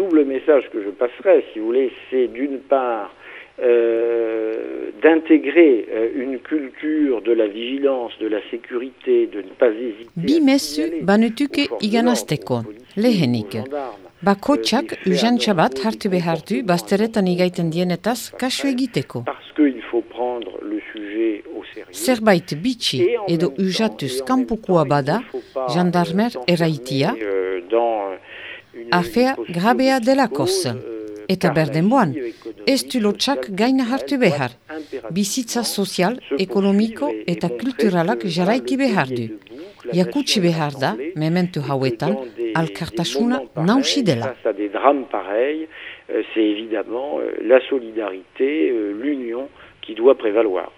double message que je passerai, si vous voulez, c'est d'une part euh, d'intégrer euh, une culture de la vigilance, de la sécurité, de ne pas hésiter. Bi mezu banutuke iganazteko, lehenik. Bakotxak urgentsa bat hartu behar du bazteretan igaiten dienetaz kasu egiteko. Parce qu'il faut prendre le sujet au sérieux. Zerbait bitxi edo ujatuz kanpokoa bada, jandarmer eraitia, Euh, dans afea grabea delakoz. Eta berdenboan, ez du lotxak gain hartu behar. Bizitza sozial, ekonomiko eta kulturalak jaraiki behar du. Jakutsi behar da, mementu hauetan, alkartasuna nausi dela. Face à des drames pareils, c'est évidemment euh, la solidarité, euh, l'union qui doit prévaloir.